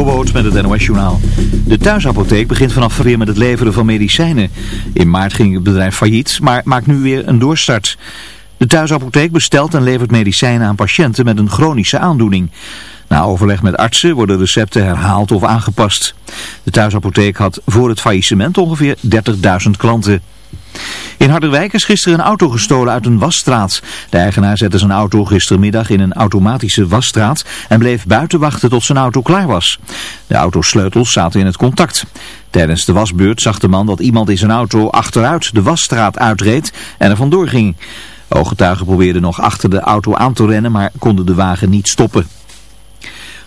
Jobboot met het NOS-journaal. De thuisapotheek begint vanaf weer met het leveren van medicijnen. In maart ging het bedrijf failliet, maar maakt nu weer een doorstart. De thuisapotheek bestelt en levert medicijnen aan patiënten met een chronische aandoening. Na overleg met artsen worden recepten herhaald of aangepast. De thuisapotheek had voor het faillissement ongeveer 30.000 klanten. In Harderwijk is gisteren een auto gestolen uit een wasstraat. De eigenaar zette zijn auto gistermiddag in een automatische wasstraat en bleef buiten wachten tot zijn auto klaar was. De autosleutels zaten in het contact. Tijdens de wasbeurt zag de man dat iemand in zijn auto achteruit de wasstraat uitreed en er vandoor ging. Ooggetuigen probeerden nog achter de auto aan te rennen, maar konden de wagen niet stoppen.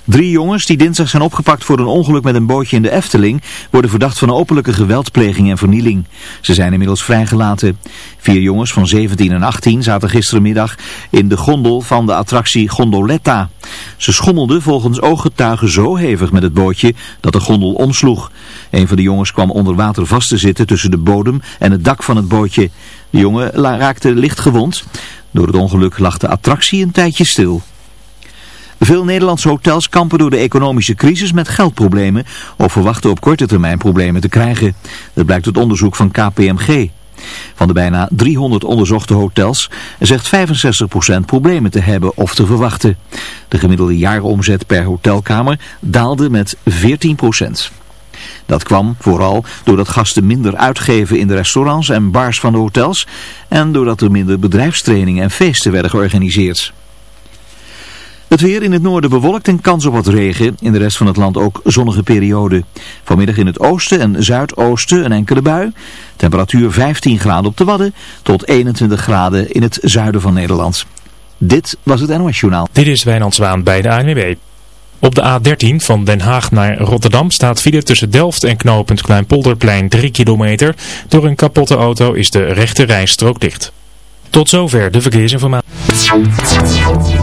Drie jongens die dinsdag zijn opgepakt voor een ongeluk met een bootje in de Efteling worden verdacht van openlijke geweldpleging en vernieling. Ze zijn inmiddels vrijgelaten. Vier jongens van 17 en 18 zaten gisterenmiddag in de gondel van de attractie Gondoletta. Ze schommelden volgens ooggetuigen zo hevig met het bootje dat de gondel omsloeg. Een van de jongens kwam onder water vast te zitten tussen de bodem en het dak van het bootje. De jongen raakte licht gewond. Door het ongeluk lag de attractie een tijdje stil. Veel Nederlandse hotels kampen door de economische crisis met geldproblemen of verwachten op korte termijn problemen te krijgen. Dat blijkt uit onderzoek van KPMG. Van de bijna 300 onderzochte hotels zegt 65% problemen te hebben of te verwachten. De gemiddelde jaaromzet per hotelkamer daalde met 14%. Dat kwam vooral doordat gasten minder uitgeven in de restaurants en bars van de hotels en doordat er minder bedrijfstrainingen en feesten werden georganiseerd. Het weer in het noorden bewolkt en kans op wat regen. In de rest van het land ook zonnige periode. Vanmiddag in het oosten en zuidoosten een enkele bui. Temperatuur 15 graden op de Wadden tot 21 graden in het zuiden van Nederland. Dit was het NOS Journaal. Dit is Wijnand Zwaan bij de ANWB. Op de A13 van Den Haag naar Rotterdam staat file tussen Delft en knooppunt Kleinpolderplein 3 kilometer. Door een kapotte auto is de rechte rijstrook dicht. Tot zover de verkeersinformatie.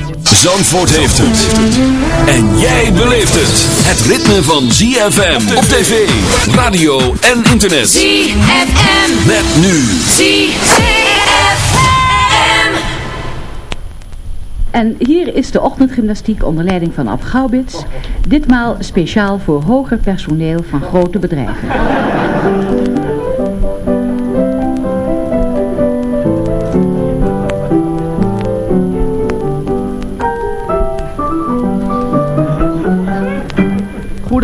Zandvoort heeft het. En jij beleeft het. Het ritme van ZFM op tv, radio en internet. ZFM. Met nu. ZFM. En hier is de ochtendgymnastiek onder leiding van Ab Gaubits. Ditmaal speciaal voor hoger personeel van grote bedrijven.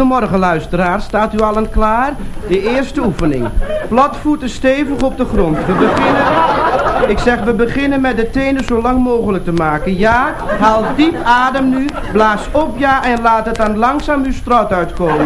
Goedemorgen luisteraars, staat u allen klaar? De eerste oefening. Platvoeten stevig op de grond. We beginnen... Ik zeg, we beginnen met de tenen zo lang mogelijk te maken. Ja, haal diep adem nu, blaas op ja en laat het dan langzaam uw strot uitkomen.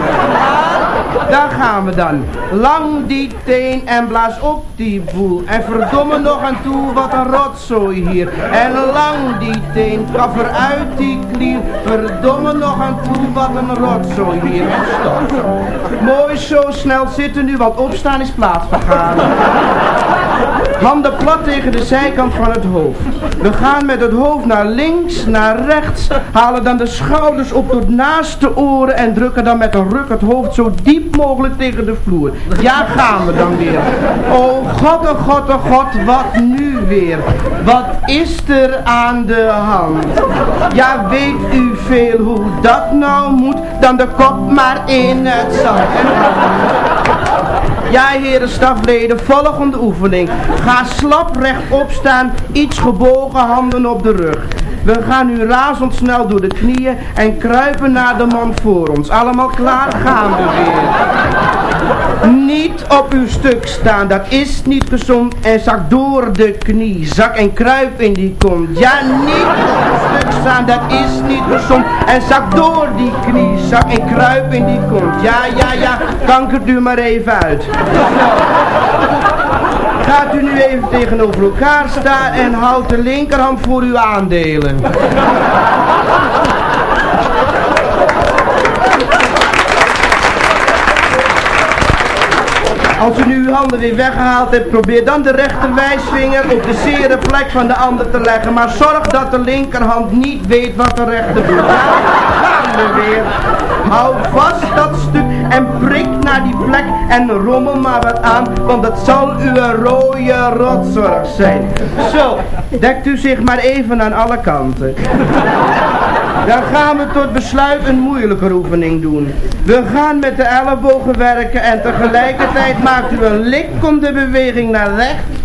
Daar gaan we dan. Lang die teen en blaas op die boel. En verdomme nog aan toe, wat een rotzooi hier. En lang die teen, kaf eruit die klier. Verdomme nog aan toe, wat een rotzooi hier. En stop. Mooi zo snel zitten nu, want opstaan is plaatsvergaren. Handen plat tegen de zijkant van het hoofd. We gaan met het hoofd naar links, naar rechts, halen dan de schouders op tot naast de oren en drukken dan met een ruk het hoofd zo diep mogelijk tegen de vloer. Ja, gaan we dan weer. Oh god, oh god, god, wat nu weer? Wat is er aan de hand? Ja, weet u veel hoe dat nou moet? Dan de kop maar in het zand. Ja, heren stafleden, volgende oefening. Ga slap rechtop staan, iets gebogen, handen op de rug. We gaan nu razendsnel door de knieën en kruipen naar de man voor ons. Allemaal klaar, gaan we weer. Niet op uw stuk staan, dat is niet gezond. En zak door de knie, zak en kruip in die kont. Ja, niet op uw stuk staan, dat is niet gezond. En zak door die knie, zak en kruip in die kont. Ja, ja, ja, kankert u maar even uit. Gaat u nu even tegenover elkaar staan en houdt de linkerhand voor uw aandelen. Als u nu uw handen weer weggehaald hebt, probeer dan de rechterwijsvinger op de zere plek van de ander te leggen. Maar zorg dat de linkerhand niet weet wat de rechter doet. Ja, gaan we weer. Hou vast dat stuk en prik naar die plek en rommel maar wat aan, want het zal uw rode rotzorg zijn. Zo, dekt u zich maar even aan alle kanten. Dan gaan we tot besluit een moeilijke oefening doen. We gaan met de ellebogen werken en tegelijkertijd maakt u een likkende beweging naar rechts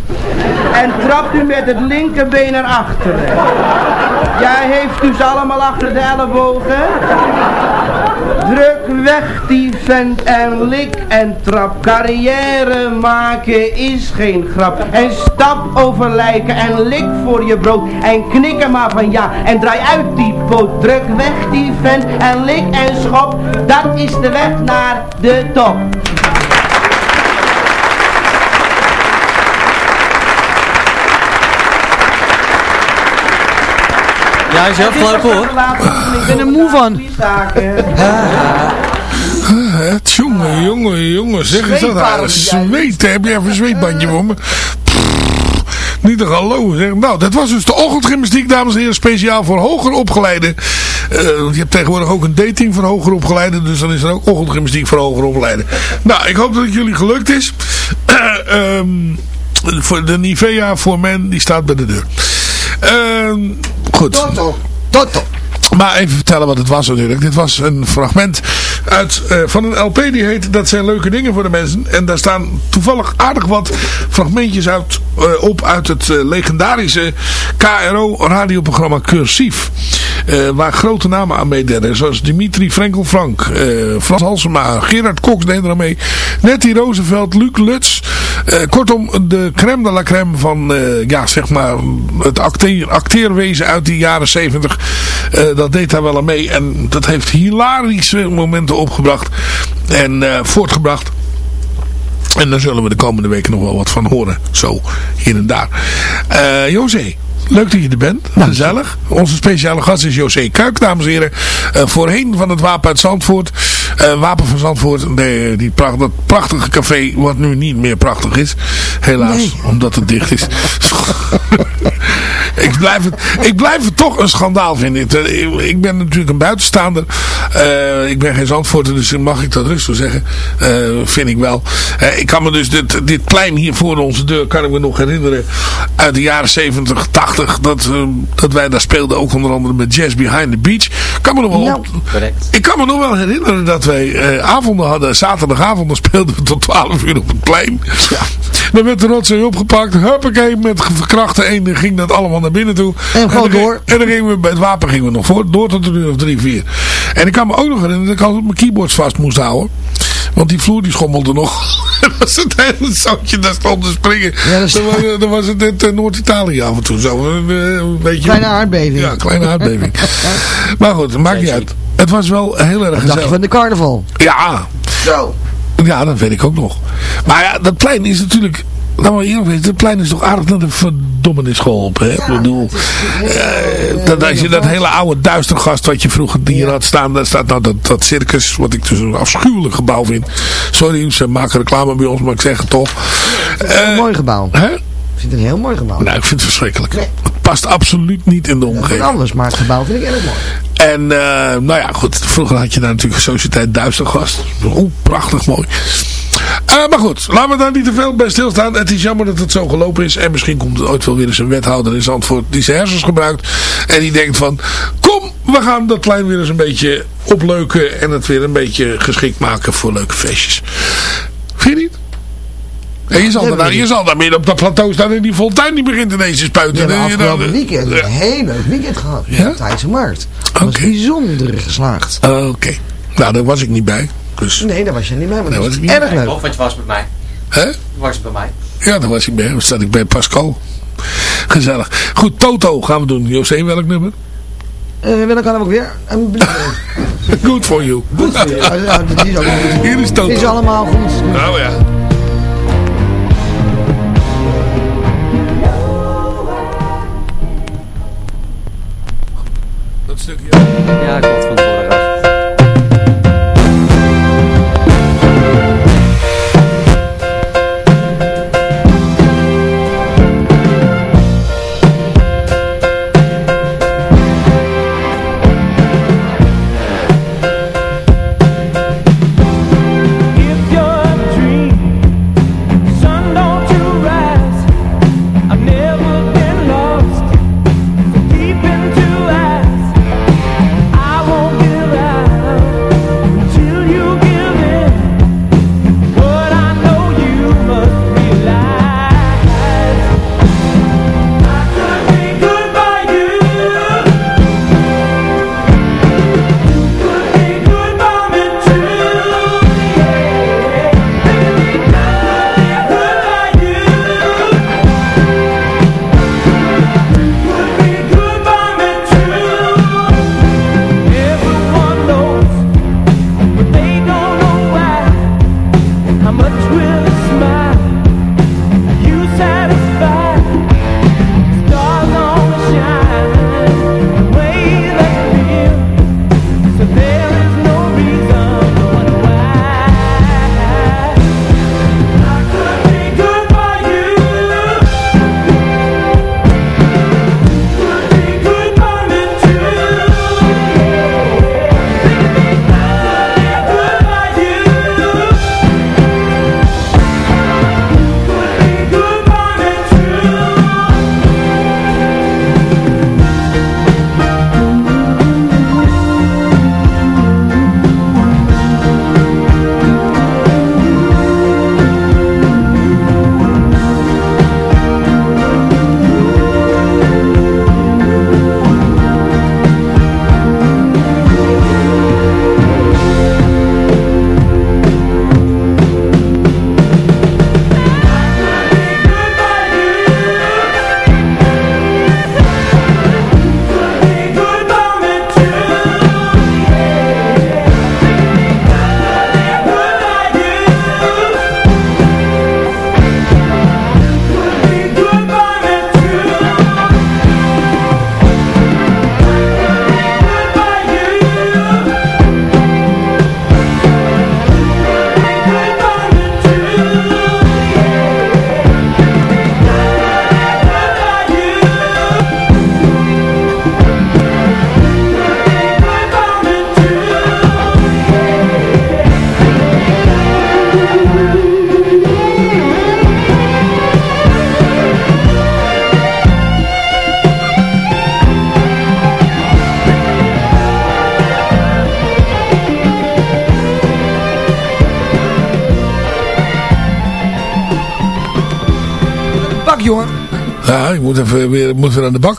en trapt u met het linkerbeen naar achteren. Ja, heeft ze allemaal achter de ellebogen? Druk weg die vent en lik en trap. Carrière maken is geen grap. En stap over lijken en lik voor je brood. En knik maar van ja en draai uit die poot. Druk weg die vent en lik en schop. Dat is de weg naar de top. Ja, hij is heel leuk hoor. Ik ben er moe van. Het jongen, jongen, jongen, zeg eens dat haar zweten. Heb jij even een zweetbandje voor me? Niet te geloven zeg. Nou, dat was dus de ochtendgymnastiek, dames en heren, speciaal voor hoger opgeleiden. Eh, want je hebt tegenwoordig ook een dating voor hoger opgeleiden, dus dan is er ook ochtendgymnastiek voor hoger opgeleiden. Nou, ik hoop dat het jullie gelukt is. Ehm, voor de Nivea voor men, die staat bij de deur. Ehm, goed. Toto. Toto. Maar even vertellen wat het was natuurlijk. Dit was een fragment uit, eh, van een LP die heet Dat zijn leuke dingen voor de mensen. En daar staan toevallig aardig wat fragmentjes uit, eh, op uit het eh, legendarische KRO radioprogramma Cursief. Eh, waar grote namen aan meededen. Zoals Dimitri Frenkel-Frank, eh, Frans Halsema, Gerard Cox deed er aan mee. Nettie Roosevelt, Luc Lutz. Eh, kortom, de crème de la crème van ja, zeg maar, het acteer, acteerwezen uit die jaren zeventig. Eh, dat deed daar wel aan mee. En dat heeft hilarische momenten opgebracht. En voortgebracht. En daar zullen we de komende weken nog wel wat van horen. Zo, hier en daar. José. Leuk dat je er bent. Gezellig. Onze speciale gast is José Kuik, dames en heren. Eh, voorheen van het Wapen uit Zandvoort. Eh, Wapen van Zandvoort. Nee, die pracht, dat prachtige café wat nu niet meer prachtig is. Helaas, omdat het dicht is. ik, blijf het, ik blijf het toch een schandaal vinden. Ik, eh, ik ben natuurlijk een buitenstaander. Eh, ik ben geen Zandvoorter, dus mag ik dat rustig zeggen. Eh, vind ik wel. Eh, ik kan me dus dit, dit plein hier voor onze deur, kan ik me nog herinneren. Uit de jaren 70, 80. Dat, dat wij daar speelden. Ook onder andere met Jazz Behind the Beach. Kan me nog wel op- ik kan me nog wel herinneren dat wij eh, avonden hadden. Zaterdagavonden speelden we tot 12 uur op het plein. Dan werd de rotzooi opgepakt. Huppakee, met verkrachte eenden ging dat allemaal naar binnen toe. En gewoon dan, door. En dan gingen we bij het wapen gingen we nog voor, door tot een uur of drie, vier. En ik kan me ook nog herinneren dat ik altijd mijn keyboards vast moest houden. Want die vloer die schommelde nog. dat was het hele zoutje, daar stond te springen. Ja, dat is- dan, was, dan was het net eh, Noord-Italië af en toe zo. Een, eh, een beetje... Kleine aardbeving. Ja, kleine aardbeving. maar goed, het maakt niet uit. Het was wel heel erg gezellig. van de carnaval? Ja, Zo. ja, dat weet ik ook nog. Maar ja, dat plein is natuurlijk... Nou, maar eerlijk weten, het plein is toch aardig naar de verdommenis geholpen. Hè? ik bedoel, eh, dat, als je dat hele oude duistergast wat je vroeger hier had staan, daar staat nou dat, dat circus, wat ik dus een afschuwelijk gebouw vind. Sorry, ze maken reclame bij ons, maar ik zeg het toch. Een mooi gebouw. Hè? Ik vind het een heel mooi gebouw. Nou, ik vind het verschrikkelijk. Het past absoluut niet in de Wat omgeving. anders, maar het gebouw vind ik erg mooi. En eh, nou ja, goed. Vroeger had je daar natuurlijk Sociëteit Duistergast. Oh, prachtig mooi. Eh, maar goed, laten we daar niet te veel bij stilstaan. Het is jammer dat het zo gelopen is. En misschien komt er ooit wel weer eens een wethouder in Zandvoort die zijn hersens gebruikt. En die denkt van, kom, we gaan dat plein weer eens een beetje opleuken. En het weer een beetje geschikt maken voor leuke feestjes. Vind je niet? En je, zal daar, je ik. zal daar midden op dat plateau staan en die fontein die begint ineens te spuiten. We hebben En je dan- afgelopen weekend een heel leuk weekend gehad. Ja? Thaise Markt. Dat was bijzonder geslaagd. Oké. Nou, daar was ik niet bij. Dus, Nee, daar was je niet bij, maar Nee, dat was was ik niet erg bij. leuk. Of wat je was met mij. hè? Was bij mij. Ja, daar was ik bij. Dan zat ik bij Pascal. Gezellig. Goed, Toto gaan we doen. José, welk nummer? Eh, welke hadden we ook weer? Good for you. Ja, ja, die is ook goed. Hier is Toto. Is allemaal goed. Nou ja. Stukje. Ja, klopt van tevoren even weer, moet weer aan de bak.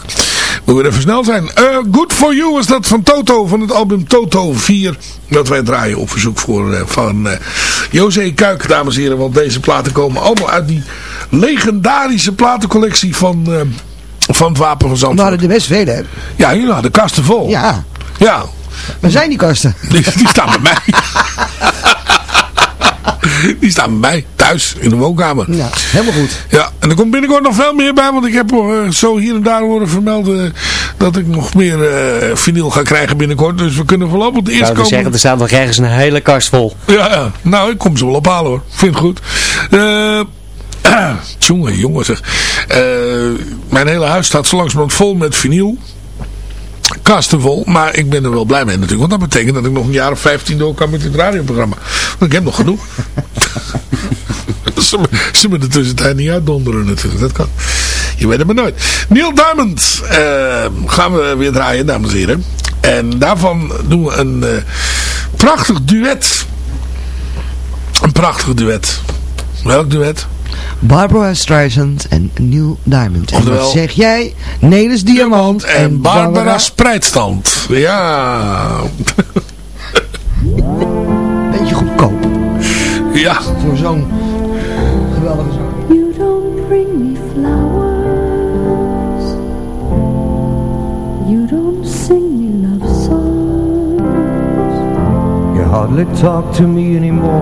Moeten we even snel zijn. Eh, Good For You was dat van Toto, van het album Toto 4. Dat wij draaien op verzoek voor, eh, van eh José Kuik, dames en heren. Want deze platen komen allemaal uit die legendarische platencollectie van, van het Wapen van We Zandvoort. hadden er best veel, hè? Ja, jullie hadden kasten vol. Ja. Ja, Waar zijn die kasten? die, die staan bij mij. Die staan bij mij, thuis, in de woonkamer. Ja, helemaal goed. Ja, en er komt binnenkort nog veel meer bij, want ik heb eh, zo hier en daar horen vermelden dat ik nog meer eh vinyl ga krijgen binnenkort. Dus we kunnen voorlopig de Ik eerste zou komen. zeggen, er staat nog ergens een hele kast vol. Ja, ja, nou, ik kom ze wel ophalen hoor. Vind het goed. Eh Jongen, jongen zeg. Eh, mijn hele huis staat zo langzamerhand vol met vinyl. Kasten vol, maar ik ben er wel blij mee natuurlijk. Want dat betekent dat ik nog een jaar of 15 door kan met dit radioprogramma. Want ik heb nog genoeg. ze, me, de tussentijd niet uitdonderen natuurlijk. Dat kan. Je weet het maar nooit. Neil Diamond eh, gaan we weer draaien, dames en heren. En daarvan doen we een eh, prachtig duet. Een prachtig duet. Welk duet? Barbara Streisand en Neil Diamond. En Oftewel- wat zeg jij? Nelis Diamant En Barbara Spreidstand. Ja. Beetje goedkoop. Ja. Voor zo'n geweldige zanger. You don't bring me flowers. You don't sing me love songs. You hardly talk to me anymore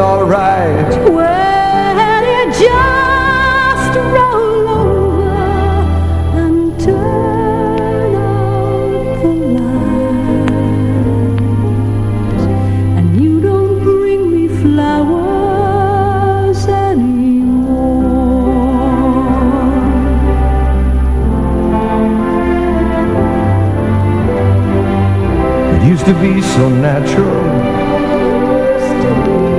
alright Well, you just roll over and turn out the lights, and you don't bring me flowers anymore. It used to be so natural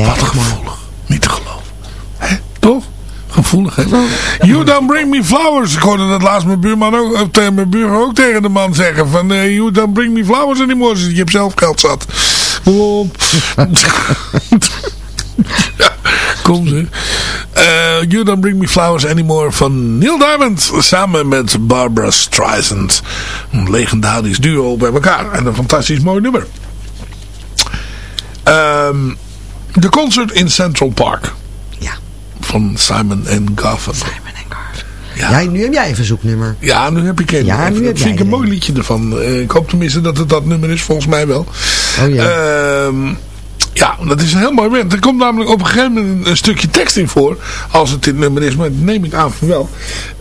Nee, Wat gevoelig. Niet te geloven. Hè? Toch? Gevoelig, hè? You don't bring me flowers. Ik hoorde dat laatst mijn buurman ook, of tegen mijn buurman ook tegen de man zeggen. Van, eh, you don't bring me flowers anymore. Je hebt zelf geld zat. Kom. ja, kom ze. Eh, you don't bring me flowers anymore van Neil Diamond. Samen met Barbara Streisand. Een legendarisch duo bij elkaar. En een fantastisch mooi nummer. Ehm, de concert in Central Park. Ja. Van Simon en Garfunkel. Ja. nu heb jij een verzoeknummer. Ja, nu heb ik een. Ja, nu dat heb vind ik een mooi liedje ervan. Eh, ik hoop tenminste dat het dat nummer is, volgens mij wel. Oh ja. Ehm, ja, dat is een heel mooi moment. Er komt namelijk op een gegeven moment een stukje tekst in voor. Als het dit nummer is, maar dat neem ik aan van wel.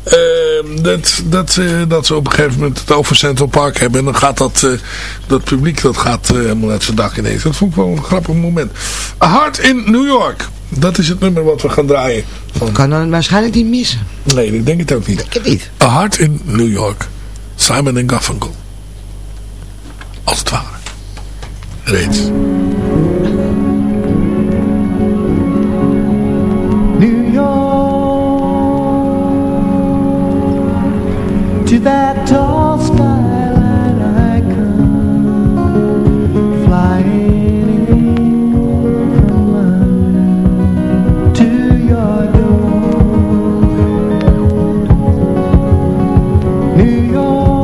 Ehm, dat, dat, eh, dat ze op een gegeven moment het over Central Park hebben. En dan gaat dat, eh, dat publiek dat gaat, eh, helemaal uit zijn dak ineens. Dat vond ik wel een grappig moment. A Heart in New York. Dat is het nummer wat we gaan draaien. Van... Kan dan waarschijnlijk niet missen. Nee, ik denk het ook niet. Ik het niet. A Heart in New York. Simon en Garfunkel. Als het ware. Reeds. New York. To that tall skyline I come. Flying New York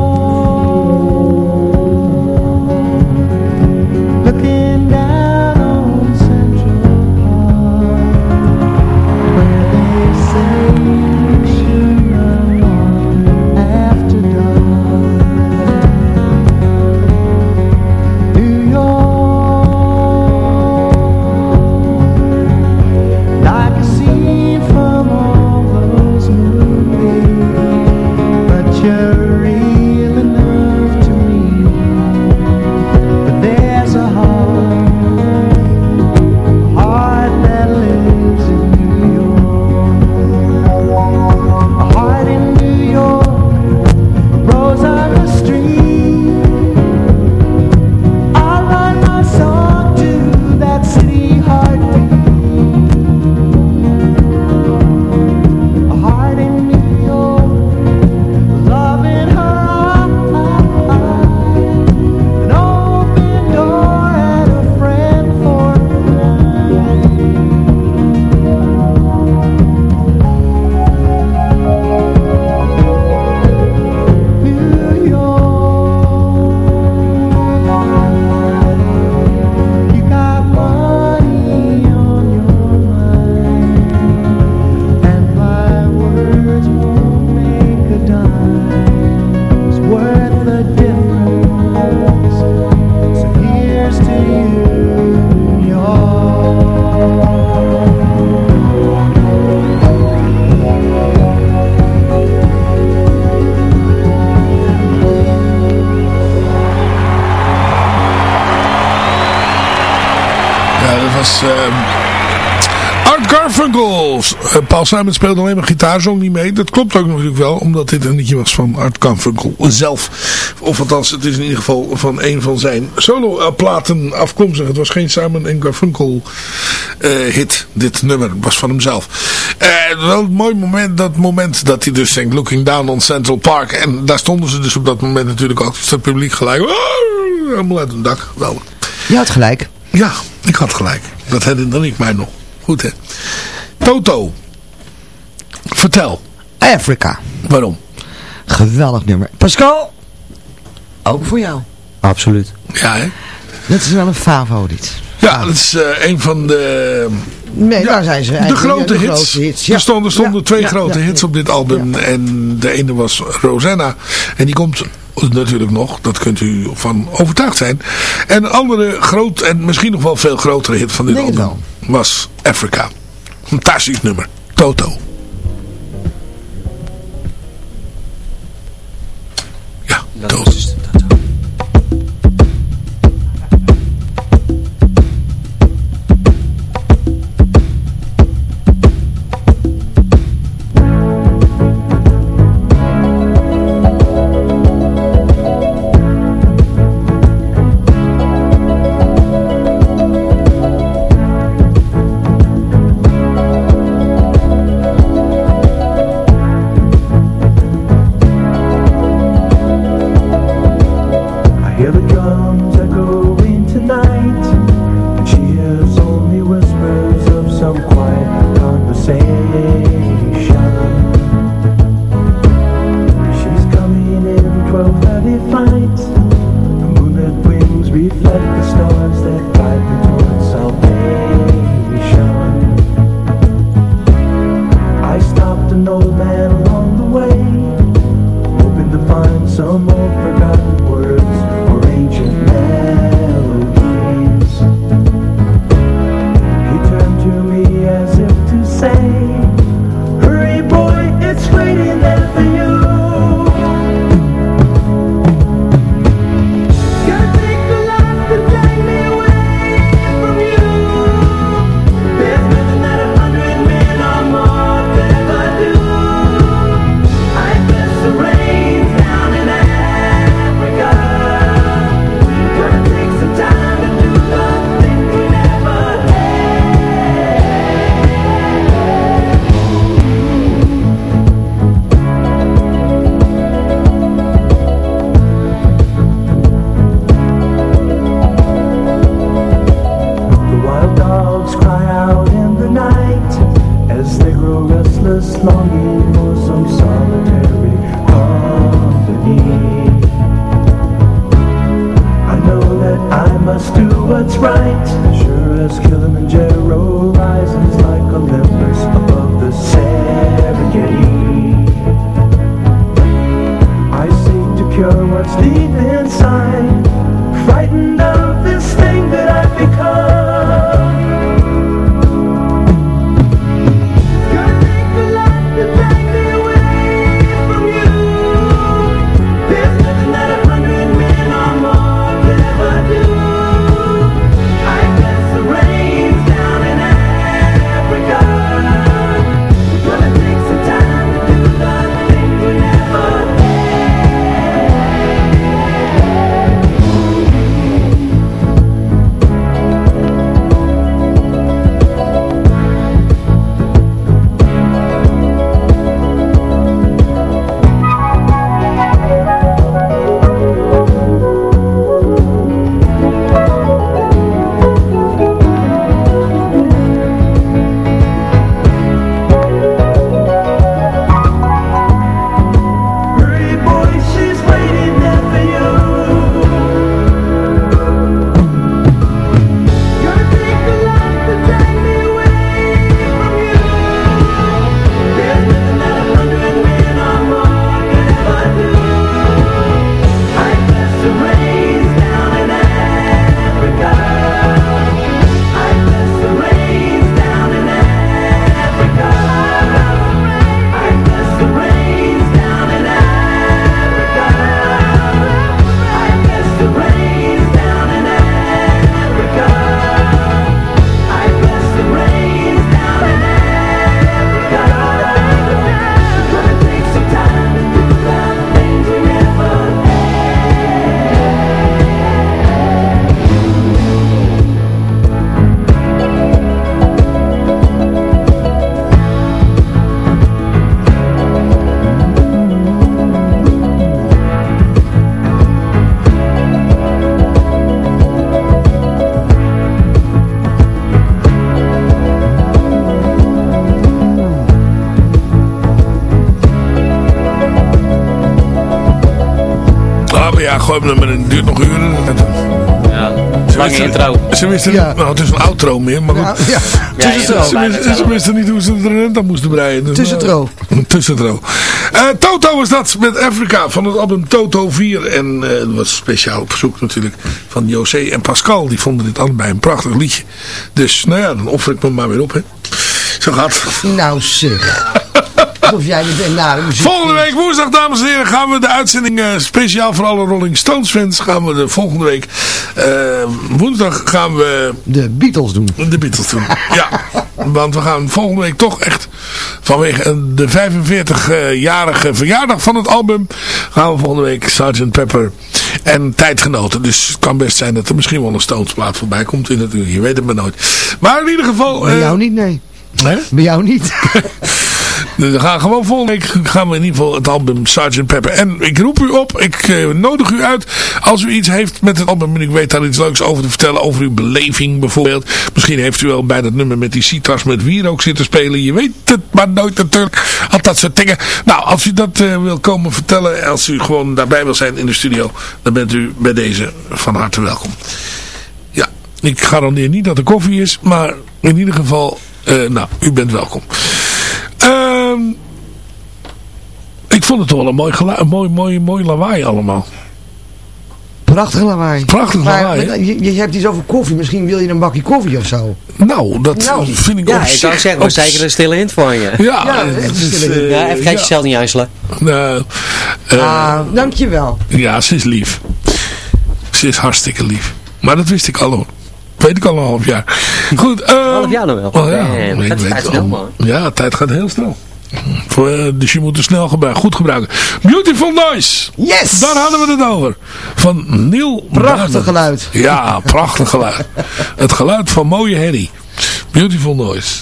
Art Garfunkel. Eh, Paul Simon speelde alleen maar gitaar, zong niet mee. Dat klopt ook natuurlijk wel, omdat dit een liedje was van Art Garfunkel zelf. Of althans, het is in ieder geval van een van zijn solo-platen afkomstig. Het was geen Simon en Garfunkel eh, hit, dit nummer. Het was van hemzelf. Eh, wel een mooi moment, dat moment dat hij dus zingt Looking Down on Central Park. En daar stonden ze dus op dat moment natuurlijk ook. Het publiek gelijk, "Oh!" helemaal uit het dak. Wel. Je had gelijk. Ja, ik had gelijk. Dat herinner ik mij nog. Goed hè. Toto. Vertel. Afrika. Waarom? Geweldig nummer. Pascal. Ook voor jou. Absoluut. Ja hè. Dat is wel een favoriet. Ja, dat is eh, een van de... Nee, Ja, daar zijn ze de eigenlijk, grote de hits. grote hits, ja. Er stonden, stonden Ja, twee ja, grote ja, hits op dit album. En de ene was Rosanna. En die komt natuurlijk nog. Dat kunt u van overtuigd zijn. En een andere groot en misschien nog wel veel grotere hit van dit Denk album was Africa. Een fantastisch nummer. Toto. Ja, Toto. fight. The moon that wings reflect the stars that ja, gooi hem maar in. Het duurt nog uren. Ja, Ze lange wisten- intro. Ze wisten Ja. niet, nou het is een outro meer, maar Ja, goed. ja. Ja, Ze wisten, ze wisten niet hoe ze het erin aan moesten breien. Dus, Tussentro. eh, tussentro. Eh, Toto was dat met Afrika van het album Toto 4. En eh, dat was speciaal op verzoek natuurlijk van José en Pascal. Die vonden dit allebei een prachtig liedje. Dus nou ja, dan offer ik me maar weer op. Hè. Zo gaat het. Nou zeg. Of jij bent naar de muziek. Volgende week woensdag, dames en heren, gaan we de uitzending eh, speciaal voor alle Rolling Stones fans. Gaan we de volgende week, eh, woensdag gaan we De Beatles doen. de Beatles doen. ja, want we gaan volgende week toch echt vanwege de 45-jarige verjaardag van het album. Gaan we volgende week Sgt. Pepper en tijdgenoten. Dus het kan best zijn dat er misschien wel een Stones plaat voorbij komt. In natuurlijk, je weet het maar nooit. Maar in ieder geval... Bij eh, jou niet, nee. hè? Bij jou niet. Dus we gaan gewoon volgende week gaan we in ieder geval het album Sgt. Pepper. En ik roep u op, ik eh, nodig u uit. Als u iets heeft met het album en ik weet daar iets leuks over te vertellen. Over uw beleving bijvoorbeeld. Misschien heeft u wel bij dat nummer met die citras met wierook zitten spelen. Je weet het maar nooit natuurlijk. Al dat soort dingen. Nou, als u dat eh, wil komen vertellen. Als u gewoon daarbij wil zijn in de studio. Dan bent u bij deze van harte welkom. Ja, ik garandeer niet dat er koffie is. Maar in ieder geval, eh, nou, u bent welkom. Ehm, ik vond het toch wel een mooi, een mooi, mooi, mooi lawaai allemaal. Prachtig lawaai. Prachtig Maar lawaai, je, je hebt iets over koffie. Misschien wil je een bakje koffie of zo. Nou, dat Nou, vind ik Ja, op ik zou zeggen, we zeker een stille hint voor je. Ja, Ja, stille hint. eh, Ja, even geen jezelf niet huiselen. nou, eh, ah, dankjewel. ja, ze is lief. Ze is hartstikke lief. Maar dat wist ik al hoor. Weet ik al een half jaar. Goed. Half jaar nog wel. Oh, ja, Nee, maar gaat de weet tijd het snel, al. man. Ja, tijd gaat heel snel. Dus je moet het snel goed gebruiken. Beautiful Noise. Yes! Daar hadden we het over. Van Neil Prachtig geluid. Ja, prachtig geluid. het geluid van mooie herrie. Beautiful Noise.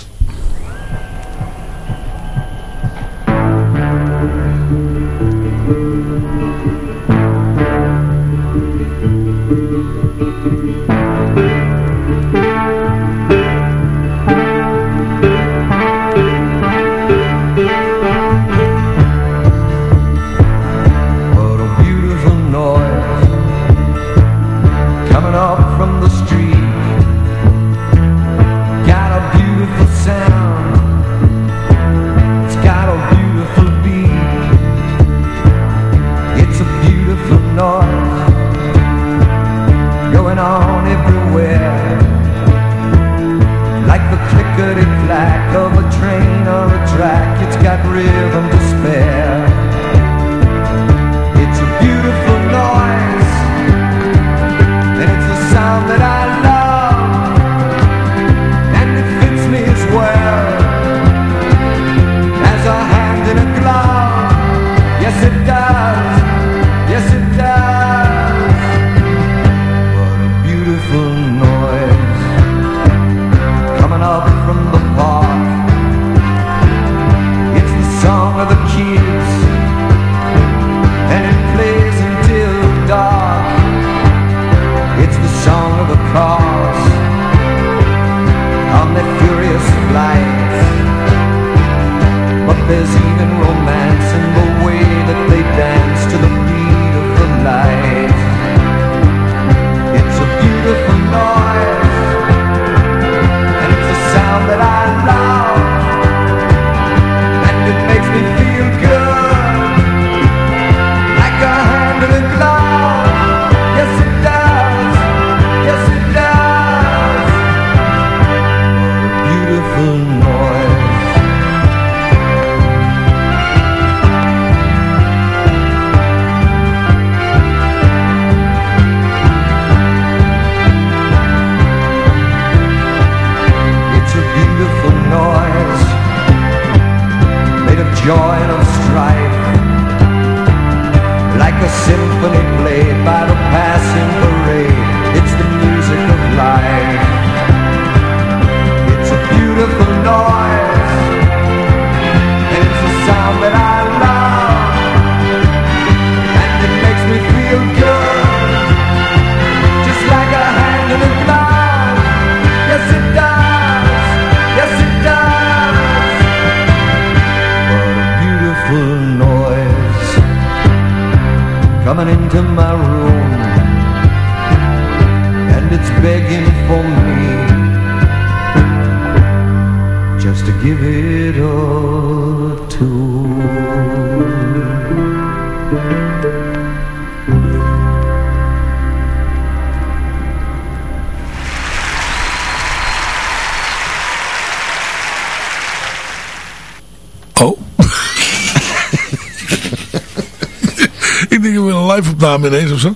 Ineens of zo.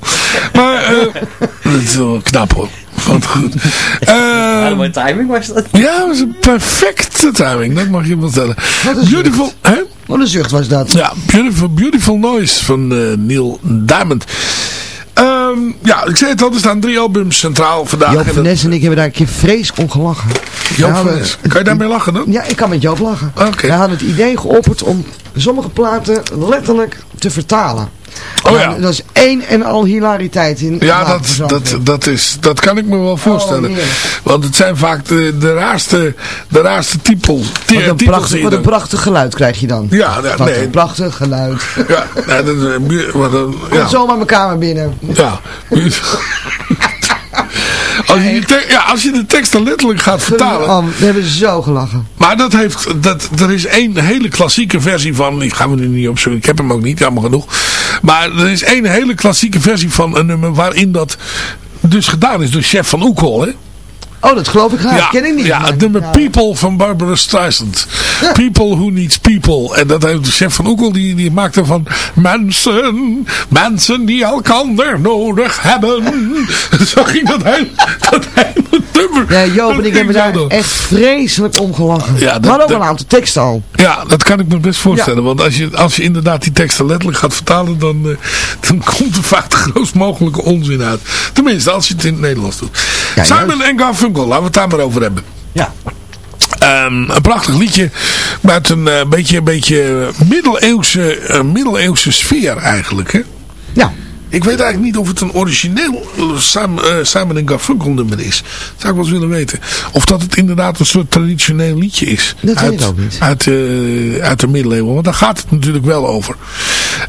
Maar eh dat is wel knap hoor. Wat goed. Ja, Eh, mooie timing was dat. ja, dat was een perfecte timing. Dat mag je wel stellen. Beautiful, hè? Wat een zucht was dat. Ja, Beautiful, beautiful Noise van eh, Neil Diamond. Ehm, ja, ik zei het al, er staan drie albums centraal vandaag. Joop En van Nes en ik hebben daar een keer vreselijk om gelachen. Joop We van Nes. Kan je daarmee lachen dan? Ja, ik kan met Joop lachen. Oké. We hadden het idee geopperd om sommige platen letterlijk te vertalen. Oh Nou, ja. Dat is één en al hilariteit in. Ja, dat, dat, dat, is, dat kan ik me wel voorstellen. Oh, heerlijk. Want het zijn vaak de, de raarste, de raarste typel, Wat een, prachtig, wat een prachtig geluid krijg je dan. Ja, ja, Wat nee. een prachtig geluid. Ja, dat, is, eh, bu- wat een, ja, zo maar mijn kamer binnen. ja. Als je, ja, als je de teksten letterlijk gaat vertalen. We hebben zo gelachen. Maar dat heeft, dat, er is één hele klassieke versie van, die gaan we nu niet opzoeken, ik heb hem ook niet, jammer genoeg. Maar er is één hele klassieke versie van een nummer waarin dat dus gedaan is door Chef van Oekel, hè? Oh, dat geloof ik graag. ken ik niet. Ja, maar- het nummer ja. People van Barbara Streisand. People who needs people. En dat heeft de chef van Oekel, die, die maakte van mensen, mensen die elkaar nodig hebben. Zo ging dat hele, dat hele nummer. Ja, Joop en ik hebben daar door. echt vreselijk om gelachen. Ja, dat- hadden ook dat- een aantal teksten al. Ja, dat kan ik me best voorstellen. Want als je, als je inderdaad die teksten letterlijk gaat vertalen, dan, eh, dan komt er vaak de grootst mogelijke onzin uit. Tenminste, als je het in het Nederlands doet. Ja, Simon en Garfunkel, laten we het daar maar over hebben. Ja. Ehm, een prachtig liedje met een eh, beetje, beetje middeleeuwse, eh, middeleeuwse sfeer eigenlijk. Hè? Ja. Ik weet eigenlijk niet of het een origineel eh, Simon en Garfunkel nummer is. Dat zou ik wel eens willen weten. Of dat het inderdaad een soort traditioneel liedje is. Dat weet uit, ik ook niet. Uit, uit de middeleeuwen. Want daar gaat het natuurlijk wel over.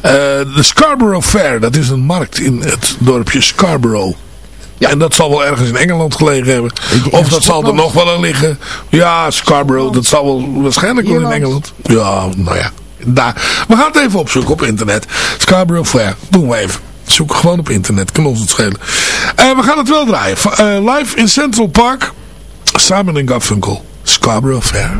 De Scarborough Fair. Dat is een markt in het dorpje Scarborough. Ja. En dat zal wel ergens in Engeland gelegen hebben. Of dat zal er nog wel aan liggen. Ja, Scarborough. Dat zal wel waarschijnlijk wel in. Engeland. Ja, nou ja. Daar. We gaan het even opzoeken op internet. Scarborough Fair. Doen we even. Zoek gewoon op internet. Kan ons het schelen. Eh, we gaan het wel draaien. Eh, live in Central Park. Simon Garfunkel. Scarborough Fair.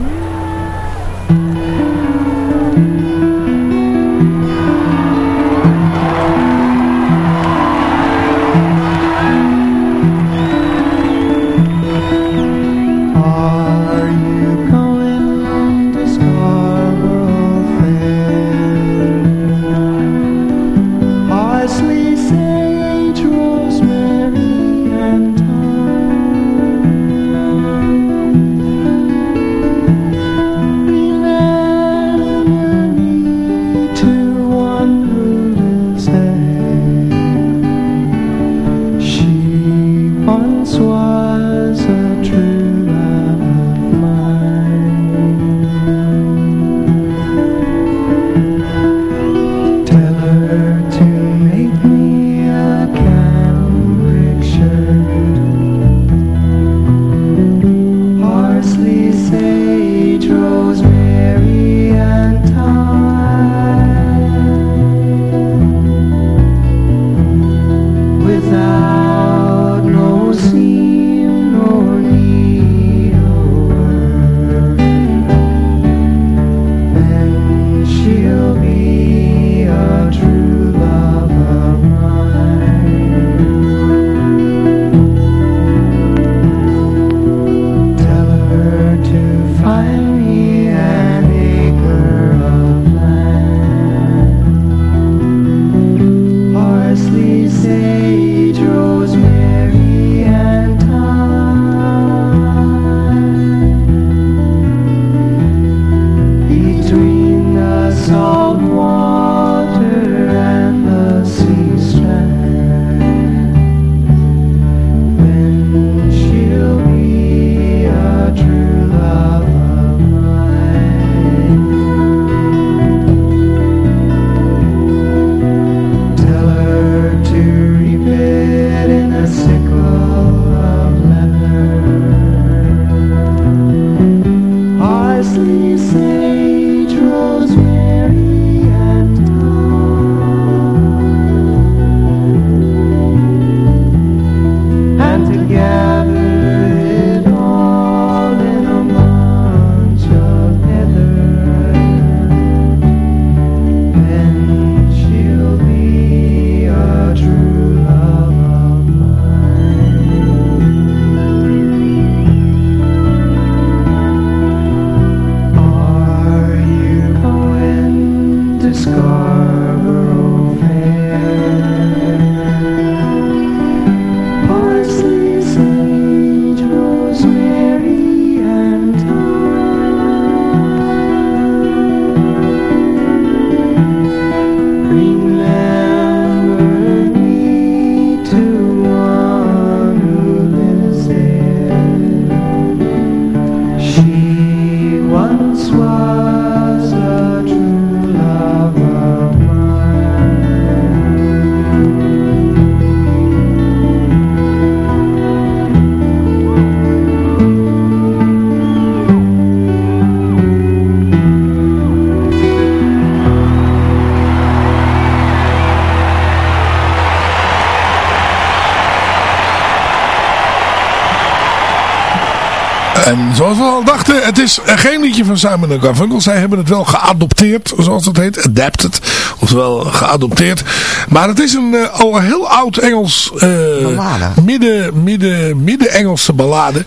En zoals we al dachten, het is geen liedje van Simon Garfunkel. Zij hebben het wel geadopteerd, zoals dat heet. Adapted, oftewel geadopteerd. Maar het is een eh, al heel oud Engels, eh, midden, midden, midden Engelse ballade.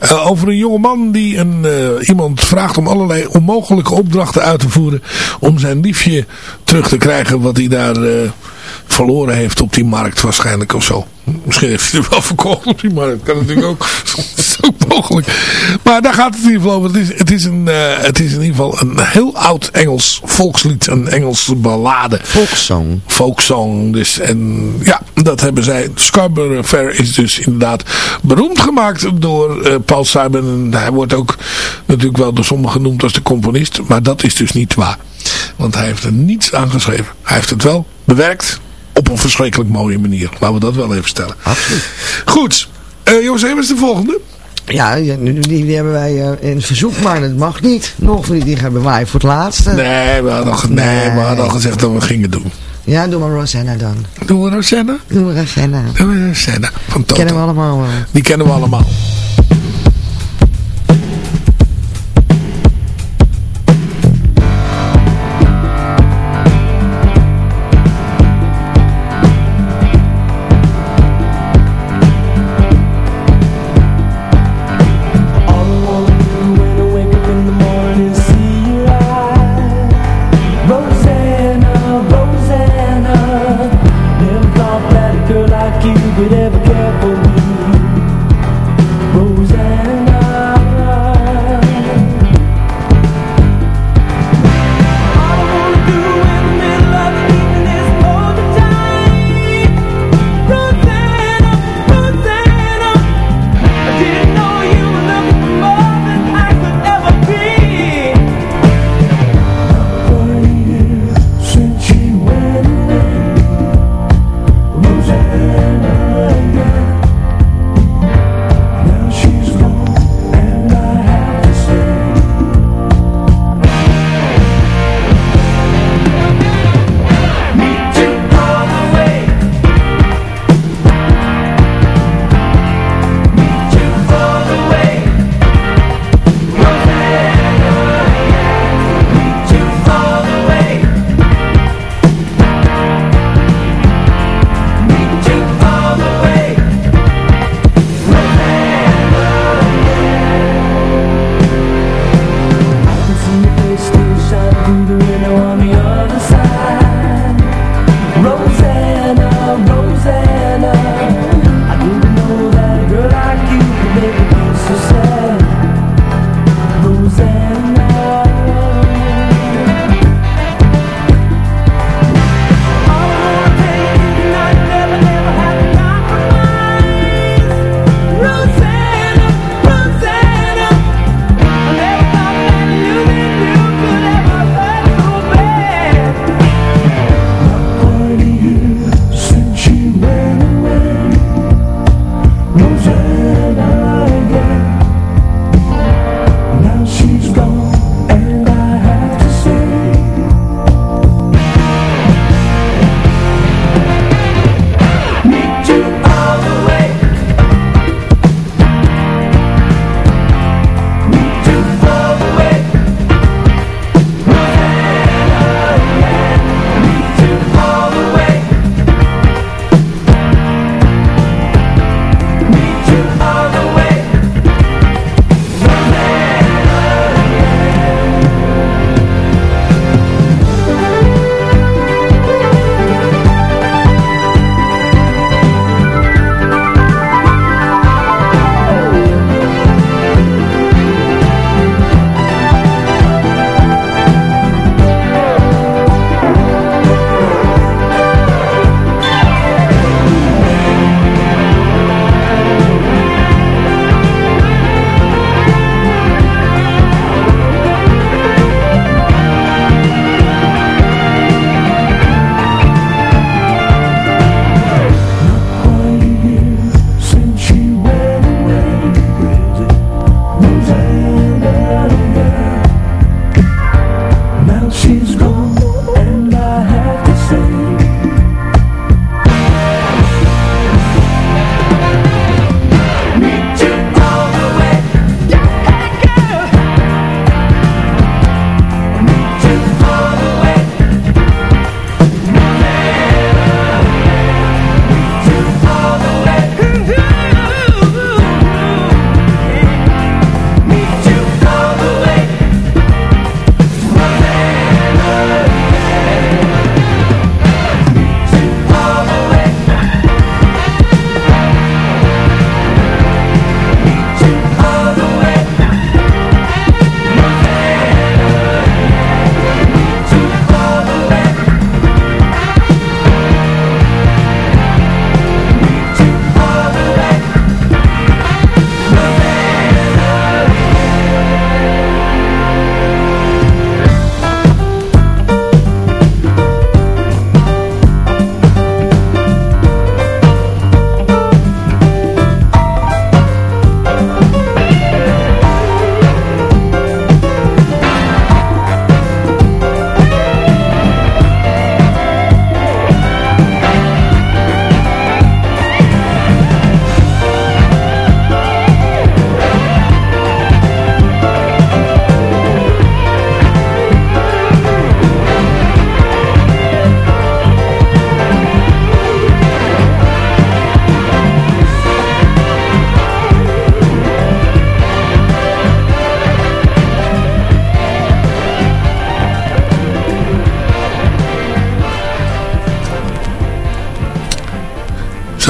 eh, over een jongeman die een, iemand vraagt om allerlei onmogelijke opdrachten uit te voeren. Om zijn liefje terug te krijgen wat hij daar verloren heeft op die markt waarschijnlijk of zo. Misschien heeft hij het wel verkocht op die markt. Kan natuurlijk ook. Ook mogelijk. Maar daar gaat het in ieder geval over. Het is, het is, een, eh, het is in ieder geval een heel oud Engels volkslied. Een Engelse ballade. Folksong. Folksong. Dus, en ja, dat hebben zij. Scarborough Fair is dus inderdaad beroemd gemaakt door eh, Paul Simon. En hij wordt ook natuurlijk wel door sommigen genoemd als de componist. Maar dat is dus niet waar. Want hij heeft er niets aan geschreven. Hij heeft het wel bewerkt op een verschrikkelijk mooie manier. Laten we dat wel even stellen. Absoluut. Goed. Uh, jongens, even is de volgende. Ja, die, die, die hebben wij eh, in verzoek, maar dat mag niet. Nog, die, die hebben wij voor het laatste. Nee, we hadden, al, nee, we hadden al gezegd dat we gingen doen. Ja, doe maar Rosanna dan. Doen we Rosanna? Doe maar Rosanna. Doen we Rosanna. Van Toto. Kennen we allemaal wel. Die kennen we allemaal.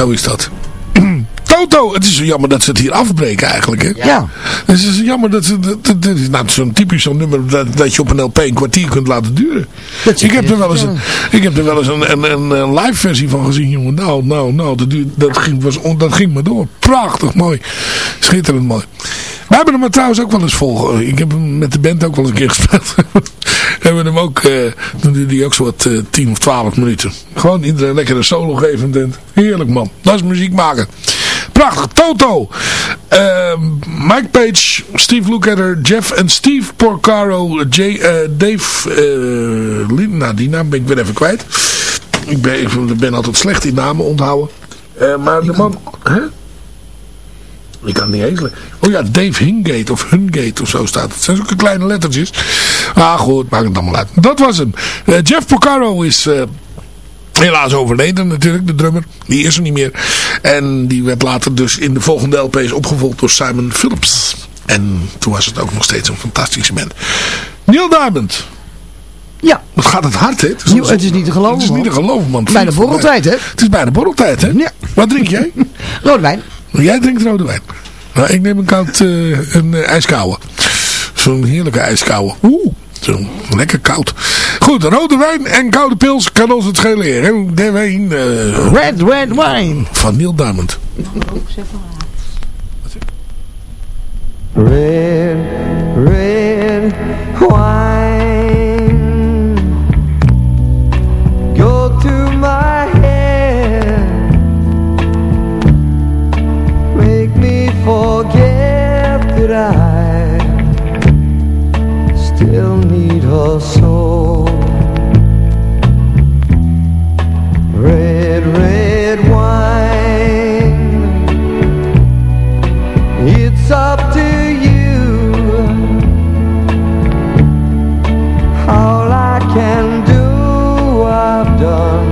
Zo is dat. Toto, het is zo jammer dat ze het hier afbreken eigenlijk. Hè? Ja. Het is zo jammer dat ze... Dat, is nou, zo'n typisch zo'n nummer dat, dat je op een LP een kwartier kunt laten duren. Ik heb, er wel eens een, ik heb er wel eens een, een, een, een live versie van gezien, jongen. Nou, nou, nou, dat, dat, ging, was, on- dat ging maar door. Prachtig mooi. Schitterend mooi. We hebben hem maar trouwens ook wel eens vol. Ik heb hem met de band ook wel eens een keer gespeeld. ook, eh dan ook zo wat eh, 10 of 12 minuten. Gewoon iedereen lekker een solo gevend. En heerlijk man. Dat is muziek maken. Prachtig. Toto. Ehm, Mike Page, Steve Lukather, Jeff en Steve Porcaro, J, eh, Dave, Lin- nou die naam ben ik weer even kwijt. Ik ben, ik ben altijd slecht in namen onthouden. Maar de man... Hè? Ik kan het niet eens. Oh ja, Dave Hingate of Hungate of zo staat het. Het zijn zulke kleine lettertjes. Ah goed, maakt het allemaal uit. Dat was hem. Eh, Jeff Porcaro is... eh, Helaas overleden natuurlijk, de drummer. Die is er niet meer. En die werd later dus in de volgende LP's opgevolgd door Simon Phillips. En toen was het ook nog steeds een fantastische band. Neil Diamond. Ja. Wat gaat het hard, hè? Het is niet te geloven, Het is niet te geloven, man. Bijna borreltijd, hè? Het is bijna borreltijd, hè? Ja. Wat drink jij? Rode wijn. Jij drinkt rode wijn. Nou, ik neem een koud, eh, een uh, ijskouwe. Zo'n heerlijke ijskouwe. Oeh, zo lekker koud. Goed, rode wijn en koude pils kan ons het schelen. hè? De wijn eh, Red, red wine. van Neil Diamond. Red, red wine Go to my head Make me forget that I Still need her so Red, red wine It's up to you. All I can do, I've done.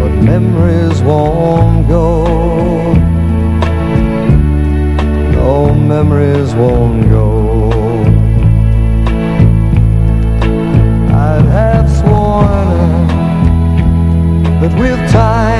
But memories won't go. No memories won't go. With time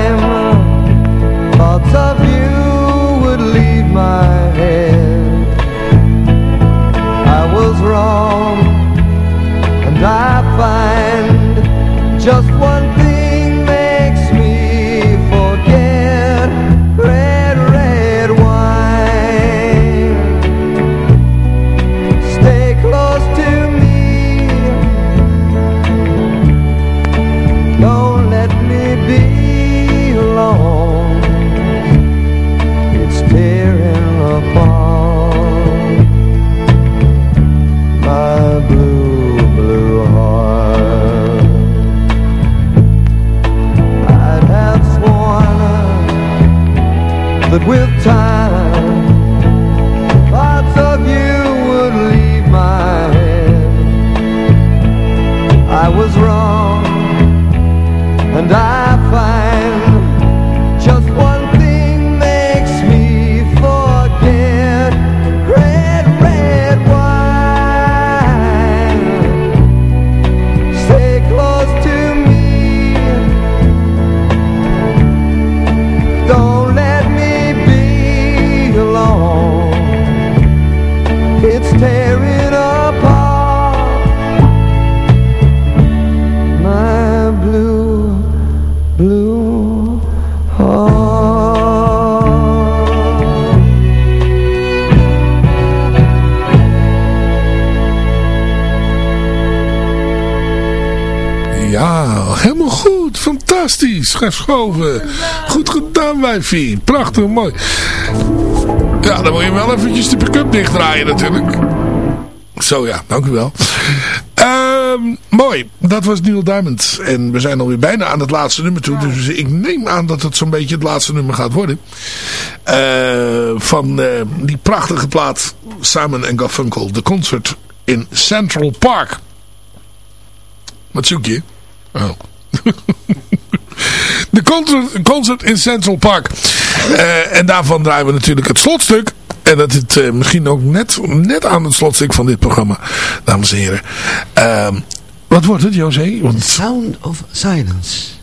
Fantastisch. Geschoven. Goed gedaan, wijfie. Prachtig, mooi. Ja, dan moet je wel eventjes de pick-up dichtdraaien natuurlijk. Zo ja, dank u wel. Ehm, mooi, dat was Neil Diamond. En we zijn alweer bijna aan het laatste nummer toe. Dus ik neem aan dat het zo'n beetje het laatste nummer gaat worden. Eh, van eh, die prachtige plaat Simon en Garfunkel. De concert in Central Park. Wat zoek je? Oh. De concert, concert in Central Park. Eh, en daarvan draaien we natuurlijk het slotstuk. En dat is eh, misschien ook net, net aan het slotstuk van dit programma. Dames en heren. Ehm, wat wordt het, José? Want... Sound of Silence.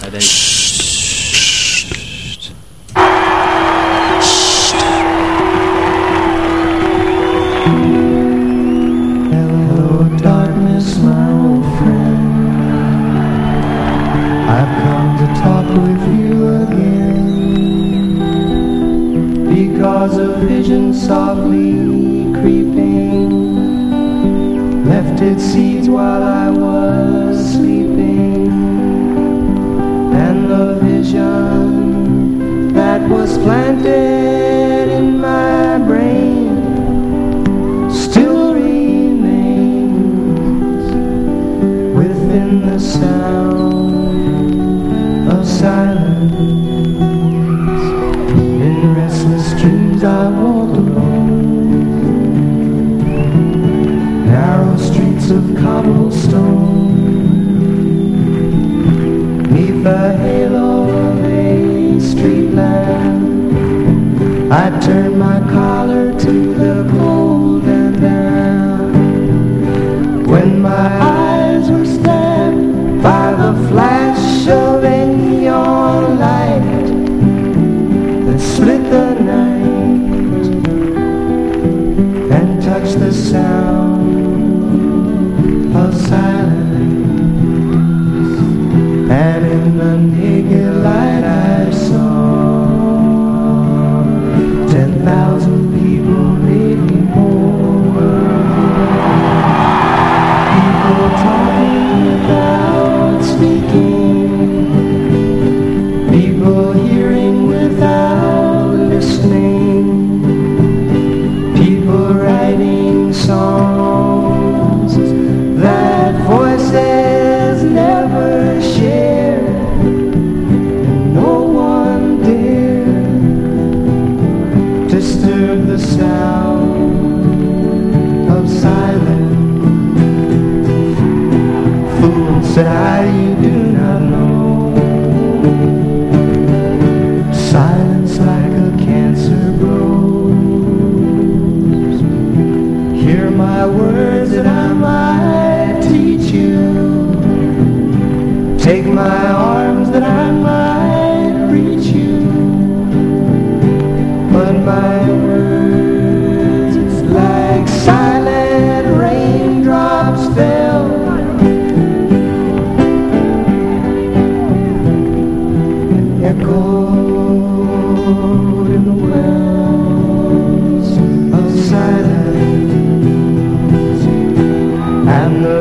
Hello, softly creeping left its seeds while I was sleeping. And the vision that was planted I turn my collar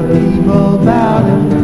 people bowed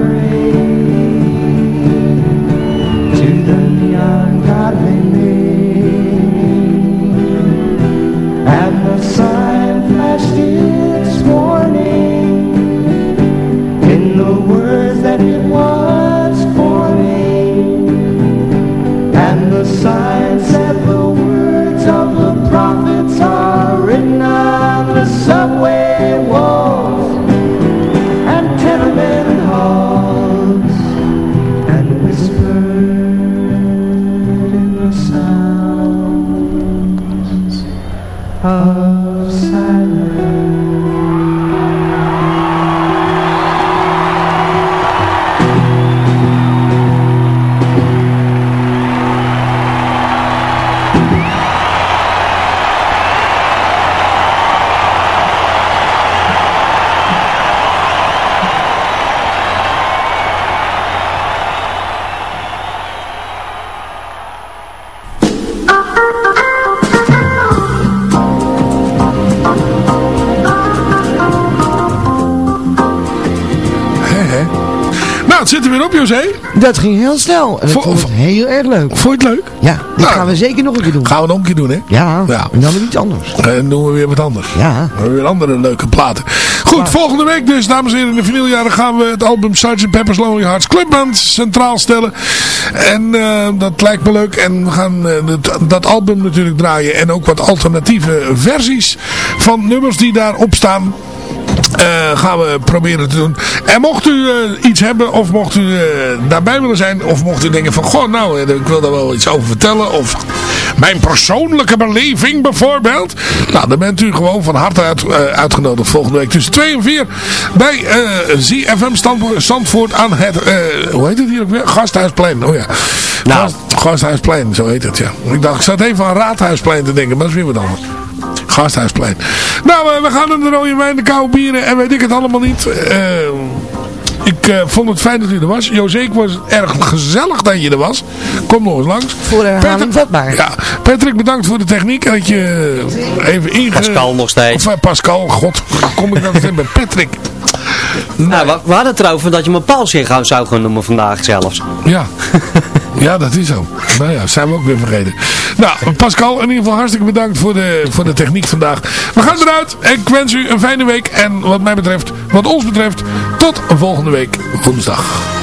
Dat ging heel snel. En vond het heel erg leuk. Vond je het leuk? Ja, dit Nou. gaan we zeker nog een keer doen. Gaan we nog een keer doen, hè? Ja, Ja. en dan weer iets anders. En dan doen we weer wat anders. Ja. We weer andere leuke platen. Goed, volgende week dus, dames en heren, in de vinyljaren gaan we het album Sgt. Pepper's Lonely Hearts Club Band centraal stellen. En eh, dat lijkt me leuk. En we gaan eh, dat, dat album natuurlijk draaien. En ook wat alternatieve versies van nummers die daarop staan. eh, gaan we proberen te doen. En mocht u eh, iets hebben of mocht u eh, daarbij willen zijn of mocht u denken van goh nou eh, ik wil daar wel iets over vertellen of mijn persoonlijke beleving bijvoorbeeld. Nou, dan bent u gewoon van harte uit, uitgenodigd volgende week tussen 2 en 4 bij ZFM Zandvoort aan het, hoe heet het hier ook weer? Gasthuisplein. Oh ja. Gast- Gasthuisplein, zo heet het ja. Ik dacht, ik zat even aan Raadhuisplein te denken, maar dat is weer wat anders. Gasthuisplein. Nou, eh, we gaan naar de rode wijn, de koude bieren en weet ik het allemaal niet. Eh, ik eh, vond het fijn dat u er was. José, ik was erg gezellig dat je er was. Kom nog eens langs. Voor herhaling vatbaar. Ja, Patrick, bedankt voor de techniek en dat je even inge... Pascal nog steeds. Of, eh, Pascal, god, kom ik nou meteen bij Patrick? Nou, we, we hadden het erover dat je me Paulsje gaan zou gaan noemen vandaag zelfs. Ja. Ja, dat is zo. Nou ja, zijn we ook weer vergeten. Nou, Pascal, in ieder geval hartstikke bedankt voor de, voor de techniek vandaag. We gaan eruit. Ik wens u een fijne week. En wat mij betreft, wat ons betreft, tot volgende week woensdag.